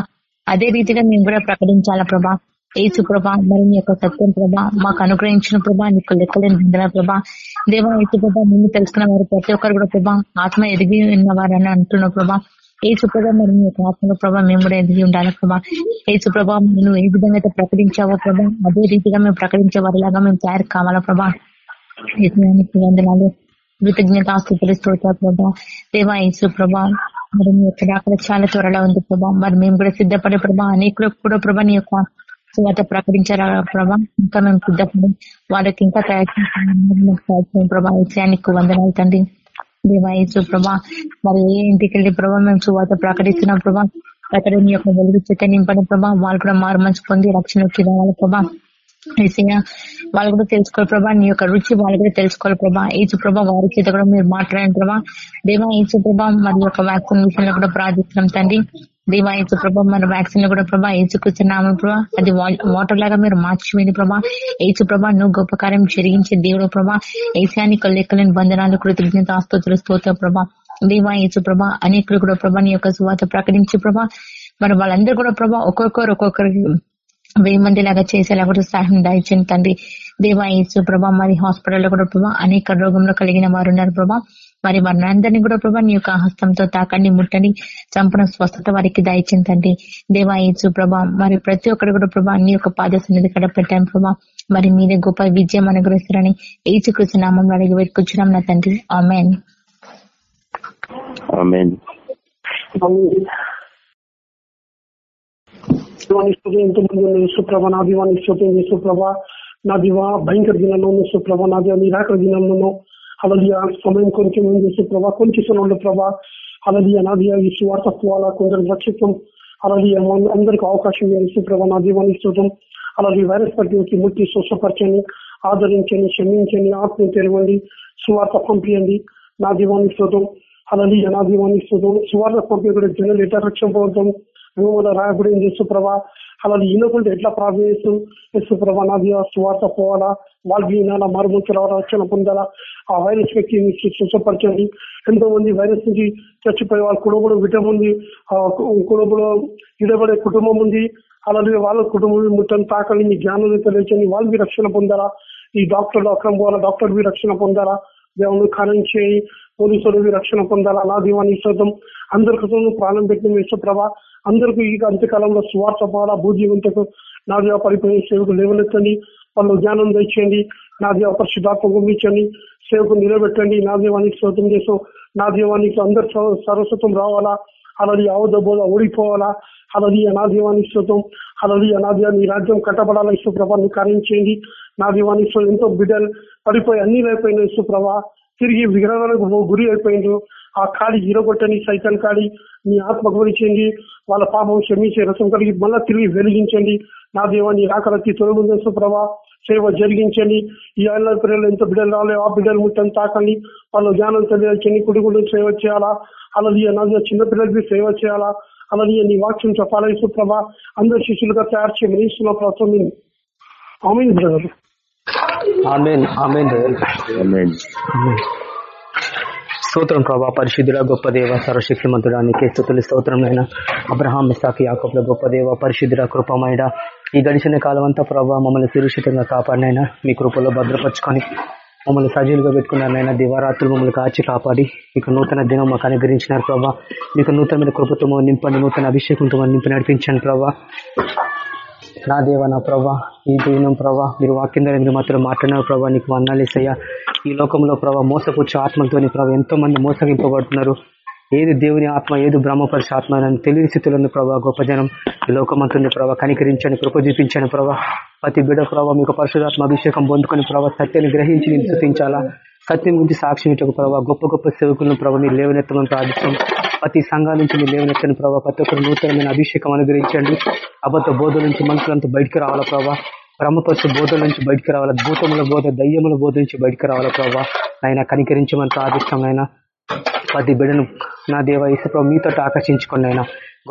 అదే రీతిగా మేము కూడా ప్రకటించాలా ప్రభా? ఏసు ప్రభా మరి నీ యొక్క సత్యం ప్రభా మాకు అనుగ్రహించిన ప్రభా నీకు లెక్కలేని వందన ప్రభా. దేవా ఏసు ప్రభా నిన్ను తెలుసుకున్న వారు ప్రతి ఒక్కరు కూడా ప్రభా ఆత్మ ఎదిగి ఉన్నవారని అంటున్న ప్రభా. ఏసు ప్రభా మరి నీ యొక్క ఆత్మలో ప్రభా మేము కూడా ఎదిగి ఉండాలి ప్రభా? ఏసు ప్రభా నువ్వు ఏ విధంగా అయితే ప్రకటించావో ప్రభా అదే రీతిగా మేము ప్రకటించే వారిలాగా మేము తయారు కావాలా ప్రభా? యెహోవానికి వందనాలు. కృతజ్ఞత ఆస్తుతులు స్తోత్ర ప్రభా. దేవా యేసు ప్రభా మరి మీ యొక్క అక్కడ చాలా త్వరలో ఉంది ప్రభా. మరి మేము కూడా సిద్ధపడే ప్రభా అనేకులకు కూడా ప్రభా నీ యొక్క సువాత ప్రకటించారా ప్రభా? ఇంకా మేము సిద్ధపడి వాళ్ళకి ఇంకా తయారు ప్రభా. విషయానికి వందనాలు తండ్రి. దేవాయసు ప్రభా మరి ఏ ఇంటికి వెళ్ళి ప్రభా మేము సువాత ప్రకటిస్తున్నాం ప్రభా. అక్కడ నీ యొక్క వెలుగు చేత నింపడం ప్రభా. వాళ్ళు కూడా మారు మంచి పొంది రక్షణ వచ్చి రావాలి ప్రభా. ఏసయ్య వాళ్ళు కూడా తెలుసుకోవాలి ప్రభా. నీ యొక్క రుచి వాళ్ళు కూడా తెలుసుకోవాలి ప్రభా. ఏసు ప్రభా వారి చేత కూడా మీరు మాట్లాడిన ప్రభా. దేవా ఏసు ప్రభా మరి యొక్క వ్యాక్సిన్ విషయంలో కూడా ప్రార్థిస్తున్నాం తండ్రి. దేవా ఏసు ప్రభా మరి వ్యాక్సిన్ కూడా ప్రభా ఏసుకొచ్చున్నాము ప్రభా. అది వాటర్ లాగా మీరు మార్చిపోయింది ప్రభా. ఏసు ప్రభా నువ్వు గొప్ప కార్యం జరిగించే దేవుడు ప్రభా. ఏసానికి లెక్కలేని బంధనాలు కృతజ్ఞత ఆస్తుతులు స్తోత్ర ప్రభా. దేవా యేసు ప్రభా అనేకులు కూడా ప్రభా నీ యొక్క సువాత ప్రకటించి ప్రభా. మరి వాళ్ళందరూ కూడా ప్రభా ఒక్కొక్కరు ఒక్కొక్కరికి వెయ్యి మంది లాగా చేసేలా కూడా సహాయం దాయించండి తండ్రి. దేవా యేసు ప్రభా మరి హాస్పిటల్లో కూడా ప్రభా అనేక రోగంలో కలిగిన వారు ఉన్నారు ప్రభా. మరి వారిని కూడా ప్రభా నీ యొక్క హస్తంతో తాకండి ముట్టని సంపూర్ణ స్వస్థత వారికి దాయించింది తండ్రి. దేవా యేసు ప్రభా మరి ప్రతి ఒక్కరు కూడా ప్రభా నీ యొక్క పాద సన్నిధి కడ పెట్టాను ప్రభా. మరి మీరే గొప్ప విజయం అనుగ్రహిస్తారని ఏసుకృష్ణ నామంలో అడిగి పెట్టుకొచ్చున్నాం నా తండ్రి. ఆమెన్. ఆమేన్ ఎంతమంది ఉన్న నా దీవానికి స్థుతి యేసుప్రభ నా దివా భయంకర దినంలో సుప్రభ నా దివా నిరాకర దినంలోనూ అలలియా సమయం కొంచెం ఉంది. కొంచెం సమయంలో ప్రభ. అలలియా నా దియా ఈ సువార్త కొందరు రక్షిత్వం అలలియా అందరికి అవకాశం ఉంది. యేసుప్రభ నా దీవానికి స్థుతం అలాగే వైరస్ పట్టించి ముట్టి స్వచ్ఛపరచండి ఆదరించండి క్షమించండి ఆత్మ తెరవండి సువార్త పంపించండి నా దీవానికి స్థుతం అలాగే నా దీవానికి స్థుతం సువార్త పంపించడం కూడా ఎట్లా రక్షణ పొందుతాం భూముల రాయబడి యేసుప్రభ అలా ఈనకుంటే ఎట్లా ప్రార్థిస్తూ యేసుప్రభ నాది సువార్త పోవాలా? వాళ్ళకి ఈనాల మరుముంచి రక్షణ పొందాలా? ఆ వైరస్ వ్యక్తి స్వచ్ఛపరచండి ఎంతో మంది వైరస్ నుంచి చచ్చిపోయే వాళ్ళ కుటుంబంలో విటం ఉంది. ఆ కుటుంబంలో ఇడబడే కుటుంబం ఉంది. అలాగే వాళ్ళ కుటుంబం ముట్టని తాకని మీ జ్ఞానం తెలియచండి వాళ్ళు మీ రక్షణ పొందారా ఈ డాక్టర్ అక్రమం పోవాలా డాక్టర్ మీ రక్షణ పొందారా దేవుని ఖానం చేయి పోలీసులు రక్షణ పొందాలి. అలా దీవాన్ని ఇష్టం అందరికీ ప్రాణం పెట్టిన ఇష్టప్రభ అందరికీ ఈ అంత్యకాలంలో స్వార్థ పోవాలా? భూజీవంతకు నా దేవ సేవకు లేవనెత్తండి. వాళ్ళు జ్ఞానం తెచ్చండి నా దేవ పరిశుద్ధాత్మ గుమ్మించండి సేవకు నిలబెట్టండి. నా దేవానికి శోతం చేసాం నా దేవానికి అందరు సరస్వతం రావాలా? అలాది అవదబోద ఓడిపోవాలా? అలాది నా దీవానికి శ్రోతం అలాది నా నీ రాజ్యం కట్టబడాలా? ఇసుప్రభ నువ్వు కార్యం చేయండి. నా దీవానికి ఎంతో బిడ్డలు పడిపోయి అన్ని అయిపోయిన ఇసుప్రభ తిరిగి విగ్రహాలకు గురి అయిపోయిండు. ఆ కాడి ఈరగొట్టని సైతం కాడి మీ ఆత్మ గురించండి వాళ్ళ పాపం క్షమించే రసం కలిగి మళ్ళా తిరిగి వెలిగించండి. నా దేవాన్ని ఆకలికి తొలగించు ప్రభా సేవ జరిగించండి. ఈ ఆయన పిల్లలు ఎంత బిడ్డలు రాలేదు ఆ బిడ్డలు ముట్టని తాకండి. వాళ్ళు జ్ఞానం తెలియచండి కుడుగులు సేవ చేయాలా? అలాది నా చిన్న పిల్లలకి సేవ చేయాలా? అలాది నీ వాక్యం చెప్పాలా ప్రభా అందరు శిష్యులుగా తయారు చేయమని ఇస్తున్న ప్రస్తుతం ఆమెన్ బ్రదర్. స్తోత్రం ప్రభా పరిశుద్ధుడ గొప్ప దేవ సర్వశక్తిమంతుడా నీకే స్థుతులు స్తోత్రం అయినా అబ్రహాం ఇసాకి యాకబ్ల గొప్ప దేవ పరిశుద్ధుడ కృపమైడ ఈ గడిచిన కాలం అంతా ప్రభా మమ్మల్ని సురక్షితంగా కాపాడినైనా మీ కృపలో భద్రపరుచుకొని మమ్మల్ని సజీలుగా పెట్టుకున్నారనైనా దివారాత్రులు మమ్మల్ని కాచి కాపాడి మీకు నూతన దినం మాకు అనుగ్రహించినారు ప్రభా. మీకు నూతనమైన కృపతో నింపండి నూతన అభిషేకంతో నింపి నడిపించండి ప్రభా. నా దేవ నా ప్రభా ఈ దీనం ప్రభా మీరు వాక్యం ద్వారా మీరు మాత్రం మాట్లాడినారు ప్రభా నీకు వందాలేసయ్యా ఈ లోకంలో ప్రభా మోసపుచ్చు ఆత్మలతోని ప్రభా ఎంతో మంది మోసగింపబడుతున్నారు. ఏది దేవుని ఆత్మ ఏది బ్రహ్మపరిచ ఆత్మ అని తెలియని స్థితిలో ఉంది ప్రభా గొప్ప జనం. ఈ లోకమంతుంది ప్రభా కనికరించండి కృప చూపించండి ప్రభా. ప్రతి బిడ ప్రభావ మీకు పరిశుధాత్మ అభిషేకం పొందుకుని ప్రభావ సత్యాన్ని గ్రహించి నేను సత్యం గురించి సాక్షి ఇటకు ప్రభావ గొప్ప గొప్ప సేవకులను ప్రభావ మీరు లేవనెత్తమని ప్రార్థిస్తాం ప్రతి సంఘాల నుంచి మీరు లేవనెత్తని ప్రభావ ప్రతి ఒక్కరు నూతనమైన అభిషేకం అనుగ్రహించండి. అబద్ధ బోధల నుంచి మనుషులంతా బయటకు రావాలా ప్రభావ బ్రహ్మపరిచ బోధల నుంచి బయటకు రావాలా? భూతముల బోధ దయ్యముల బోధ నుంచి బయటకు రావాలా ప్రభావ ఆయన కనికరించమని ప్రార్థిస్తాం ఆయన ప్రతి బిడను నా దేవ ఇసుప్రభు మీతో ఆకర్షించుకోండి అయినా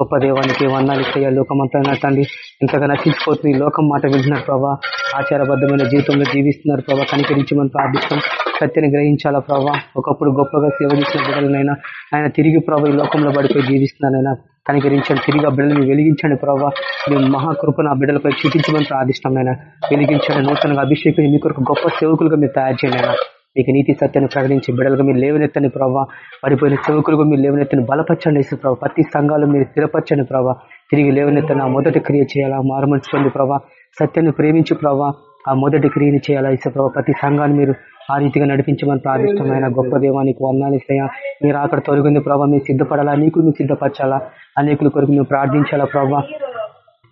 గొప్ప దేవానికి వందాలు ఇస్తాయా లోకమంతా తండ్రి. ఎంతగా నశించిపోతుంది లోకం మాట వింటున్నారు ప్రభా. ఆచారబద్ధమైన జీవితంలో జీవిస్తున్నారు ప్రభా. కనికరించమని ప్రార్థిస్తాం సత్యని గ్రహించాలా ప్రభా. ఒకప్పుడు గొప్పగా సేవ చేసిన బిడ్డలనైనా ఆయన తిరిగి ప్రభా ఈ లోకంలో పడిపోయి జీవిస్తున్నానైనా కనికరించండి. తిరిగి ఆ బిడ్డలను వెలిగించండి ప్రభావ మీ మహాకృపను ఆ బిడ్డలపై చూపించమని ప్రార్థిష్టమైన వెలిగించండి. నూతనంగా అభిషేకం మీ కొరకు గొప్ప సేవకులుగా మీరు తయారు చేయండి అయినా మీకు నీతి సత్యాన్ని ప్రకటించి బిడ్డలుగా మీరు లేవనెత్తని ప్రభావ పడిపోయిన సేవకులుగా మీరు లేవనెత్తని బలపరచండి వేసిన ప్రభావ ప్రతి సంఘాలు మీరు స్థిరపరచండి ప్రభావ తిరిగి లేవనెత్తని ఆ మొదటి క్రియ చేయాలా? మారుమర్చుకోండి ప్రభావ సత్యాన్ని ప్రేమించి ప్రభావ ఆ మొదటి క్రియని చేయాలా ఇసే ప్రభావ ప్రతి సంఘాన్ని మీరు ఆ రీతిగా నడిపించమని ప్రార్థిష్టమైన గొప్ప దేవానికి వందాలిస్తాయా మీరు అక్కడ తొలగింది ప్రభావ మీరు సిద్ధపడాలా? నీకు మీరు సిద్ధపరచాలా? అనేకుల కొరకు మేము ప్రార్థించాలా ప్రభావ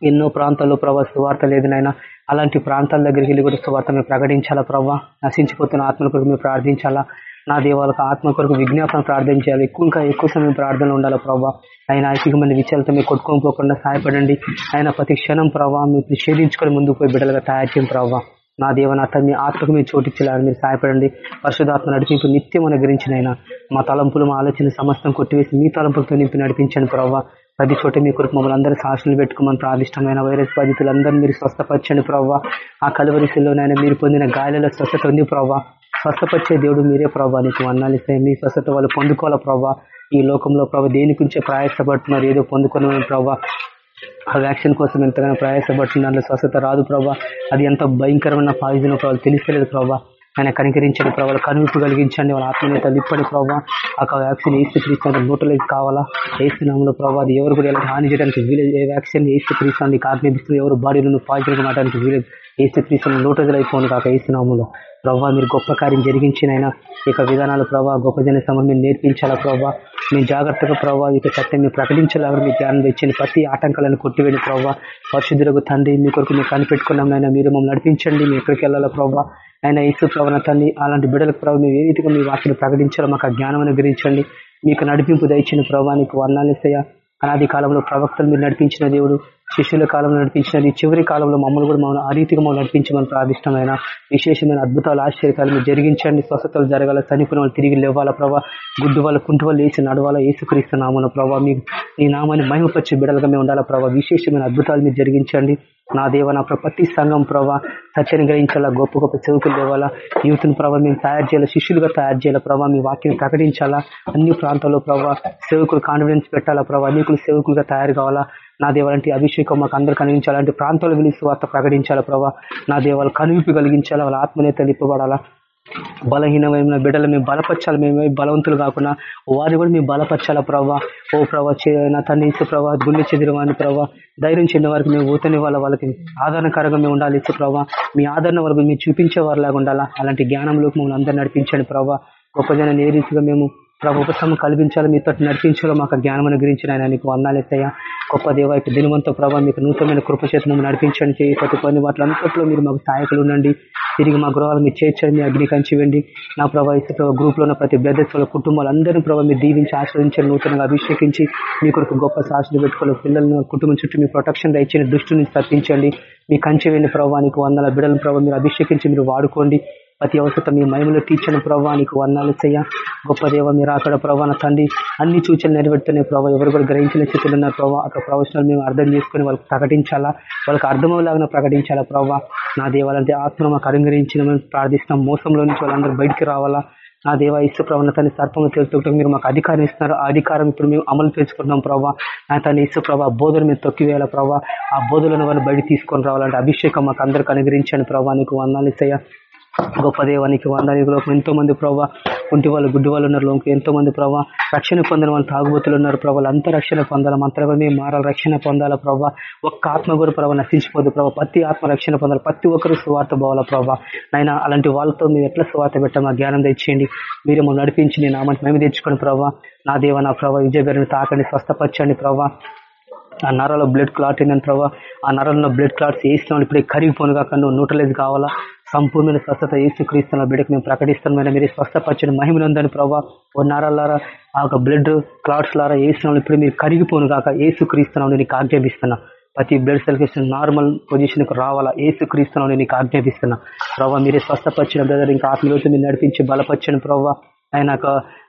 ఎన్నో ప్రాంతాల్లో ప్రభా సువార్త లేదు నాయన. అలాంటి ప్రాంతాల దగ్గరికి వెళ్ళి కూడా సువార్త మేము ప్రకటించాలా ప్రభావ నశించిపోతున్న ఆత్మల కొరకు మేము ప్రార్థించాలా? నా దేవాలకు ఆత్మ కొరకు విజ్ఞాపన ప్రార్థన చేయాలి. ఎక్కువ ఇంకా ఎక్కువ సమయం ప్రార్థనలు ఉండాలి ప్రభావ ఆయన ఐకికమైన విషయాలతో మీరు కొట్టుకోకపోకుండా సహాయపడండి. ఆయన ప్రతి క్షణం ప్రభావ మీరు నిషేధించుకొని ముందుకు పోయి బిడ్డలుగా తయారు చేయం ప్రభావ నా దేవనాథ మీ ఆత్మకు మీరు చోటిచ్చేలాగా మీరు సహాయపడండి. పరిశుధాత్మ నడిపింపు నిత్యం అనుగ్రహించిన మా తలంపులు మా ఆలోచన సమస్తం కొట్టివేసి మీ తలంపులతో నింపి నడిపించండి ప్రభావ ప్రతి చోట మీ కొరకు మమ్మల్ని అందరూ సాక్షులు పెట్టుకోమని ప్రాదిష్టమైన వైరస్ బాధితులందరూ మీరు స్వస్థపరచండి ప్రవ్వా. ఆ కలవరిశిల్లోనైనా మీరు పొందిన గాయాలలో స్వస్థత ఉంది ప్రవ్వా. స్వస్థపరిచే దేవుడు మీరే ప్రభావ నీకు అన్నాలిస్తే మీ స్వస్థత వాళ్ళు పొందుకోవాలా ప్రవ్వా. ఈ లోకంలో ప్రభావ దేని గురించే ప్రయాసపడుతున్నారు? ఏదో పొందుకున్న ప్రభావ ఆ వ్యాక్సిన్ కోసం ఎంతగానో ప్రయాసపడుతున్న దాంట్లో స్వస్థత రాదు ప్రభా అది ఎంత భయంకరమైన పాయిజన్ ప్రభావం తెలియలేదు ప్రభా ఆయన కనికరించండి ప్రభావ కనువిప్పు కలిగించండి. వాళ్ళ ఆత్మీయత లిప్పండి ప్రభావ ఆ వ్యాక్సిన్ ఏసు క్రీస్తు నూటలేదు కావాలా? వేస్తున్నాంలో ప్రభావ అది ఎవరు కూడా ఎలాంటి హాని చేయడానికి వీలేదు. ఏ వ్యాక్సిన్ ఏసు క్రీస్తు ఆజ్ఞాపిస్తుంది ఎవరు బాడీలను పాజిటివ్ మాట్లాడడానికి వీలేదు. వేస్తే క్రీస్తు నూటజలు అయిపోను కాక ఏసునాములో ప్రభావ మీరు గొప్ప కార్యం జరిగించినైనా ఇక విధానాలు ప్రభావ గొప్ప జన సమయం మీరు నేర్పించాలా ప్రభావ మీ జాగ్రత్తగా ప్రభావ ఇక సత్యం మీరు ప్రకటించాలని మీ ధ్యానం తెచ్చిన ప్రతి ఆటంకాలను కొట్టివేడి ప్రభావ పరిశుద్ధులకు తండ్రి మీ కొరకు మీరు కనిపెట్టుకున్నాం అయినా మీరు మమ్మల్ని నడిపించండి మీ ఎక్కడికి వెళ్ళాలా ప్రభావ ఆయన ఇసు ప్రవణ తండ్రి అలాంటి బిడ్డలకు ప్రభావ మేము ఏ రీతిగా మీ వాక్యను ప్రకటించాలో మాకు జ్ఞానం అనుగ్రహించండి. మీకు నడిపింపు దయచిన ప్రభావానికి ఇస్తాయా? అనాది కాలంలో ప్రవక్తలు మీరు నడిపించిన దేవుడు శిష్యుల కాలంలో నడిపించినది చివరి కాలంలో మమ్మల్ని కూడా మమ్మల్ని ఆ రీతిగా మమ్మల్ని నడిపించమని ప్రాదిష్టమైన విశేషమైన అద్భుతాలు ఆశ్చర్యకాలు మీరు జరిగించండి. స్వస్థతలు జరగాల చనిపోయిన వాళ్ళు తిరిగి లేవాలా ప్రభావ గుడ్డు వాళ్ళ కుంటు వాళ్ళు వేసి నడవాలా? ఏసుకరిస్తున్నామన్న ప్రభావ మీ ఈ నామాన్ని మహిమపరిచి బిడలుగా మేము ఉండాలా ప్రభావ విశేషమైన అద్భుతాలు మీరు జరిగించండి. నా దేవ నా ప్రతి సంఘం ప్రభావ సత్యని గ్రహించాలా గొప్ప గొప్ప చెవుకులు లేవాలా? యూత్ని ప్రభావ మేము తయారు చేయాలి? శిష్యులుగా తయారు చేయాలి ప్రభావ మీ వాక్యం ప్రకటించాలా? అన్ని ప్రాంతాల్లో ప్రభావ సేవకులు కాన్ఫిడెన్స్ పెట్టాలా ప్రభావ అనేకులు సేవకులుగా తయారు కావాలా? నా దేవాలంటే అభిషేకం మాకు అందరు కనిపించాలంటే ప్రాంతాలు పిలిచి వార్త ప్రకటించాలా ప్రభావ నా దేవాలు కనువిపి కలిగించాలి? వాళ్ళ ఆత్మనేత నిప్పబడాలా బలహీనమైన బిడ్డలు మేము బలపరచాలి. మేము బలవంతులు కాకుండా వారిని కూడా మేము బలపరచాలా ప్రభావ ఓ ప్రభా నా తన్ని ఇసు ప్రభావ గుండె చెదిరవాని ప్రభావ ధైర్యం చెందిన వారికి మేము ఊతని వాళ్ళ వాళ్ళకి ఆదరణకరంగా మేము ఉండాలి ఇసు ప్రభావ మీ ఆదరణ వరకు మేము చూపించే వారిలాగా ఉండాలా? అలాంటి జ్ఞానంలోకి మమ్మల్ని అందరూ నడిపించండి ప్రభావ గొప్ప జనం ఏ రీతిగా మేము ప్రభు ఉపశమం కల్పించాలి మీతో నడిపించాలో మాకు జ్ఞానం గురించి ఆయన నీకు వందాలెత్తయ్యా గొప్ప దేవ ఇక దినవంతో ప్రభావ మీకు నూతనమైన కృపచేతనం నడిపించండి. ప్రతి కొన్ని వాటిలో మీరు మాకు సహాయకులు ఉండండి. తిరిగి మా గృహాలు మీరు చేర్చండి మీ అగ్ని కంచివ్వండి నా ప్రభావ ఇసు గ్రూప్లో ఉన్న ప్రతి బ్రదర్స్ వాళ్ళ కుటుంబాలు ప్రభావ మీరు దీవించి ఆశ్రయించండి నూతనంగా అభిషేకించి. మీ కొరకు గొప్ప సాక్షులు పెట్టుకోవాలి. పిల్లలను కుటుంబం చుట్టూ మీ ప్రొటెక్షన్ దయచేయండి దృష్టి నుంచి తప్పించండి. మీ కంచి వెళ్ళిన ప్రభావానికి వందల బిడ్డల ప్రభావ మీరు అభిషేకించి మీరు వాడుకోండి. ప్రతి అవసరం మీ మహిమలో తీర్చిన ప్రభావ నీకు వర్ణాలు చేయ గొప్ప దేవ మీరు అక్కడ ప్రభావ తండ్రి. అన్ని సూచనలు నెరవేర్తున్నాయి ప్రభావ ఎవరు కూడా గ్రహించిన స్థితిలో ఉన్న ప్రభావ అక్కడ ప్రవచనాలు మేము అర్థం చేసుకుని వాళ్ళకి ప్రకటించాలా? వాళ్ళకి అర్థమవులాగా ప్రకటించాలా ప్రభావ నా దేవాలంటే ఆత్మ మాకు అనుగ్రహించిన ప్రార్థిస్తున్నాం. మోసంలో నుంచి వాళ్ళందరూ బయటికి రావాలా? నా దేవ ఇష్ట ప్రవణతని సర్పంగా తెలుసుకుంటే మీరు మాకు అధికారం ఇస్తున్నారు. ఆ అధికారం ఇప్పుడు మేము అమలు చేసుకుంటున్నాం ప్రభావ నా తన ఇసు ప్రభావ బోధన మీరు తొక్కివేయాల ప్రభావ ఆ బోధలను వాళ్ళు బయట తీసుకొని రావాలంటే అభిషేకం మాకు అందరికి అనుగ్రహించండి ప్రభావ నీకు వందాలు ఇస్తాయా గొప్ప దేవానికి వందానికి ఎంతో మంది ప్రభావ ఒంటి వాళ్ళు గుడ్డి వాళ్ళు ఉన్నారు ఎంతో మంది ప్రభావ రక్షణ పొందిన వాళ్ళు తాగుబోతులు ఉన్నారు ప్రభావాలు అంత రక్షణ పొందాలి? మంత్రమే మేము మారాలి రక్షణ పొందాలా ప్రభావ ఒక్క ఆత్మ కూడా ప్రభావ నశించిపోదు ప్రభావ ప్రతి ఆత్మ రక్షణ పొందాలి? ప్రతి ఒక్కరు సువార్త పోవాలా ప్రభావ నైనా అలాంటి వాళ్ళతో మేము ఎట్లా స్వార్థ పెట్టామా జ్ఞానం తెచ్చేయండి. మీరు మమ్మల్ని నడిపించి నేను ఆమె మేము తెచ్చుకోండి ప్రభావ నా దేవ నా ప్రభావ విజయగారిని తాకండి స్వస్థపరచండి ప్రభావ ఆ నరాలో బ్లడ్ క్లాట్ అయిందని ప్రభావ ఆ నరంలో బ్లడ్ క్లాట్స్ వేసిన ఇప్పుడే కరిగిపోను కాక నువ్వు న్యూట్రలైజ్ కావాలా? సంపూర్ణ స్వస్థత ఏసుక్రీస్తున్న బిడ్డకు మేము ప్రకటిస్తాం మీరు స్వస్థపరచని మహిమనుందని ప్రభావ ఓ నరాలారా ఆ యొక్క బ్లడ్ క్లాట్స్ లారా వేసిన ఇప్పుడు మీరు కరిగిపోను కాక ఏసుక్రీస్తున్నాం నీకు ఆజ్ఞాపిస్తున్నా. ప్రతి బ్లడ్ సర్క్యులేషన్ నార్మల్ పొజిషన్కు రావాలా ఏసుక్రీస్తున్నాం నీకు ఆజ్ఞాపిస్తున్నా. ప్రభావ మీరే స్వస్థపరిచిన బ్రదర్ ఇంకా ఆత్మలోకి మీరు నడిపించి బలపరిచిన ప్రభావ ఆయన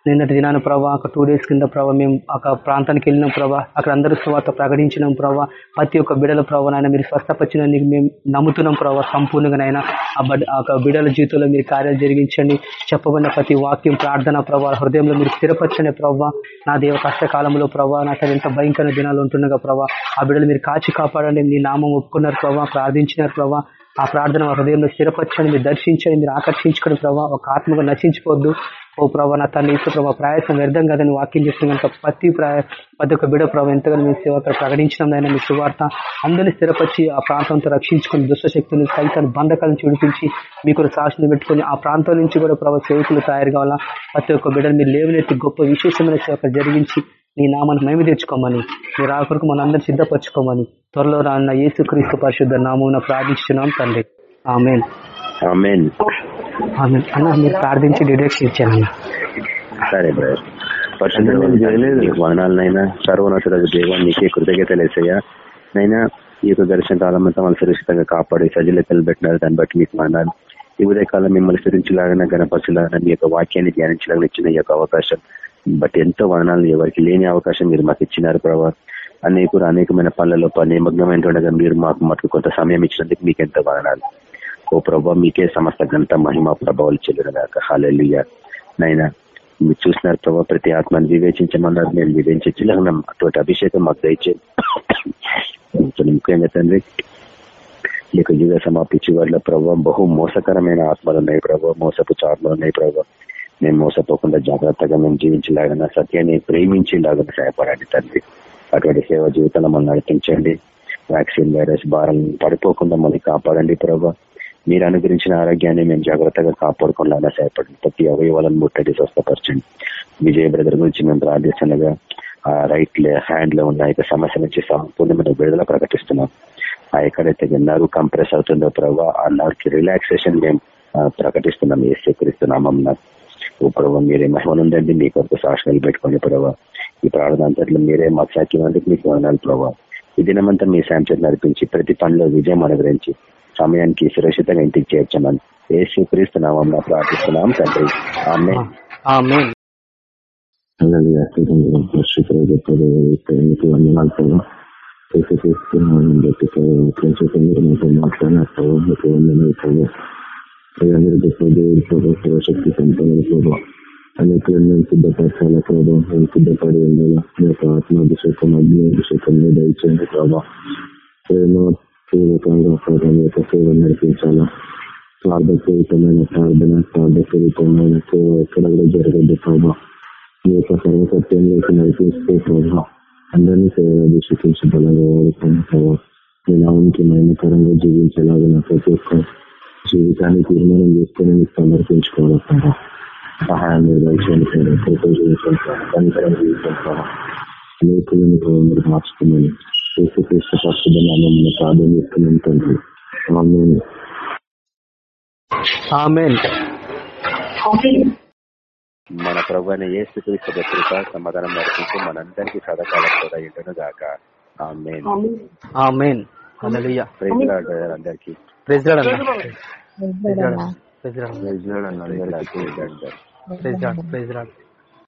నిన్నటి దినాన ప్రభా ఒక టూ డేస్ కింద ప్రభావ మేము ఒక ప్రాంతానికి వెళ్ళిన ప్రభా అక్కడ అందరూ స్వార్థ ప్రకటించినాం ప్రభావ ప్రతి ఒక్క బిడల ప్రభావ నాయన మీరు స్వస్థపరిచిన మేము నమ్ముతున్నాం ప్రభావ సంపూర్ణంగా నాయన. ఆ బిడల జీవితంలో మీరు కార్యాలు జరిగించండి. చెప్పబడిన ప్రతి వాక్యం ప్రార్థన ప్రభావ హృదయంలో మీరు స్థిరపరచండి ప్రభావ నా దేవ కష్టకాలంలో ప్రభావ నాకు ఎంత భయంకర దినాలు ఉంటుండగా ప్రభావ ఆ బిడ్డలు మీరు కాచి కాపాడండి. మీ నామం ఒప్పుకున్నారు ప్రభావ ప్రార్థించినారు ప్రభావ ఆ ప్రార్థన హృదయంలో స్థిరపరచండి మీరు దర్శించండి మీరు ఆకర్షించుకుని ప్రభావ ఒక ఆత్మగా నశించిపోద్దు. ఓ ప్రభావ నా తల్లి ఇసు ప్రభావ ప్రయాసం వ్యర్థం కదని వాక్యం చేస్తున్న కనుక ప్రతి ప్రాయ ప్రతి ఒక్క బిడ ప్రభావ ఎంతగానో మీ సేవ ప్రకటించడం అయినా మీ సువార్త అందరినీ స్థిరపరిచి ఆ ప్రాంతంతో రక్షించుకుని దుష్టశక్తులను సైతాన్ని బంధకాలను చూడిపించి మీకు సాక్షిని పెట్టుకుని ఆ ప్రాంతం నుంచి కూడా ప్రభావ సేవకులు తయారు కావాలా? ప్రతి ఒక్క బిడ్డను మీరు లేవనెత్తి గొప్ప విశేషమైన సేవ జరిగించి నీ నామాన్ని మేము తెచ్చుకోమని మీరు ఆ కొరకు మనందరూ సిద్ధపరచుకోమని త్వరలో రాన్న యేసుక్రీస్తు పరిశుద్ధ నామం ప్రార్థించున్నాం తండ్రి. ఆమెన్. అన్న మీరు ప్రార్థించి డిడక్షన్ ఇచ్చానన్న సరే బ్రదర్ వదనాలనైనా సర్వనతుల దేవా నీకే కృతజ్ఞత లేసయ్యా నైనా ఈ యొక్క దర్శన కాలం అంతా వాళ్ళు సురక్షితంగా కాపాడి సజీలతలు పెట్టినారు దాన్ని బట్టి మీకు వదనాలు. ఈ ఉదయకాలం మిమ్మల్ని సురించలాగిన గణపరచులాగిన మీ యొక్క వాక్యాన్ని ధ్యానించలాగిన ఇచ్చిన ఈ యొక్క అవకాశం బట్ ఎంతో వదనాలు ఎవరికి లేని అవకాశం మీరు మాకు ఇచ్చినారు ప్రభావ అనేక అనేకమైన పనులలో నిమగ్నమైన మీరు మాకు మటుకు కొంత సమయం ఇచ్చినందుకు మీకు ఎంతో వదనాలు. ఓ ప్రభావ మీకే సమస్త ఘనత మహిమ ప్రభావాలు చెల్లినగాక. హాలెల్లుయ్య నైనా మీరు చూసినారు ప్రభావ ప్రతి ఆత్మను వివేచించమన్నారు. మేము వివేచించలేము అటువంటి అభిషేకం మాకు దయచేది ముఖ్యంగా తండ్రి మీకు యుగ సమాప్తి చివరిలో ప్రభావం బహు మోసకరమైన ఆత్మలు ఉన్నాయి ప్రభావ మోసపు ఆత్మలు ఉన్నాయి ప్రభావ మేము మోసపోకుండా జాగ్రత్తగా మేము జీవించలాగిన సత్యాన్ని ప్రేమించేలాగా సహాయపడండి తండ్రి. అటువంటి సేవ జీవితంలో మనం నడిపించండి. వ్యాక్సిన్ వైరస్ భారాలను పడిపోకుండా మళ్ళీ కాపాడండి ప్రభావ మీరు అనుగ్రహించిన ఆరోగ్యాన్ని మేము జాగ్రత్తగా కాపాడుకోవాలన్నా సహాయపడండి ప్రతి అవయవాలను ముట్టడి స్వస్థపరచండి. విజయ బ్రదర్ గురించి మేము ప్రార్థిస్తుండగా ఆ రైట్ హ్యాండ్లో ఉన్న యొక్క సమస్య నుంచి సంపూర్ణమైన విడుదల ప్రకటిస్తున్నాం. ఆ ఎక్కడైతే నరు కంప్రెస్ అవుతుందో ప్రభావ ఆ నరుకి రిలాక్సేషన్ మేము ప్రకటిస్తున్నాం. ఏ ప్రభావ మీరే మహిమనుందండి. మీ కొరకు సాక్షులు పెట్టుకోండి ప్రభావ ఈ ప్రార్థన అంతట్లో మీరే మా సాక్యమందుకు మీకు వందాలు ప్రభావ ఈ దినమంతా మీ సాంచేత నడిపించి ప్రతి పనిలో విజయం అనుగ్రహించి సమయానికి సురక్షితంగా ఇంటికి చేర్చమని ఏ స్వీకరిస్తున్నామం ప్రార్థిస్తున్నాం తండ్రి ఆమె ఆమేన్ హల్లెలూయా. స్తోత్రం పరిశుద్ధుడు గొప్ప దేవుడు, నీకు వందనాలు ప్రభు. యేసుక్రీస్తునామమున బట్టి ప్రభు, ప్రస్తుతం మీరు మాతో మాట్లాడినారు ప్రభు. నీకు వందనాలు ప్రభు. ప్రజలందరూ గొప్ప దేవుడు ప్రభు, సర్వశక్తి సంపన్నుడు ప్రభు. అనేకులను మేము సిద్ధపరచాలి ప్రభు మేము సిద్ధపడి ఉండాలి మీ యొక్క ఆత్మాభిషేకం అగ్ని అభిషేకం దయచేయండి ప్రభా ప్రేమ పూర్వకంగా ప్రభు యొక్క సేవ నడిపించాలా? స్వార్థపూరితమైన ప్రార్థన స్వార్థపూరితమైన సేవ ఎక్కడ కూడా జరగద్దు ప్రభా. మీ యొక్క సర్వసత్యంలోకి నడిపిస్తే ప్రభా అందరినీ సేవాభిషేకించి బలంగా వాడుకున్న ప్రభావ మీ నామంకి జీవించేలాగా ప్రతి ఒక్క జీవితాన్ని తీర్మానం చేసుకుని మీకు సమర్పించుకోవాలి ప్రభా. సహాయం దయచేయండి ప్రభావ జీవితం కనికరం జీవితం ప్రభావ అనేకులను మీరు మార్చుకున్నాను యేసుక్రీస్తు పరిశుద్ధ నామమున ప్రార్థన చేస్తున్నాం తండ్రి. మన ప్రభు అయిన యేసు క్రీస్తు కృప సమాధానం నడిపించి మనందరికీ సదాకాలం కూడా ఇంటను గాక. ఆమెన్. అందరికీ. Praise praise praise praise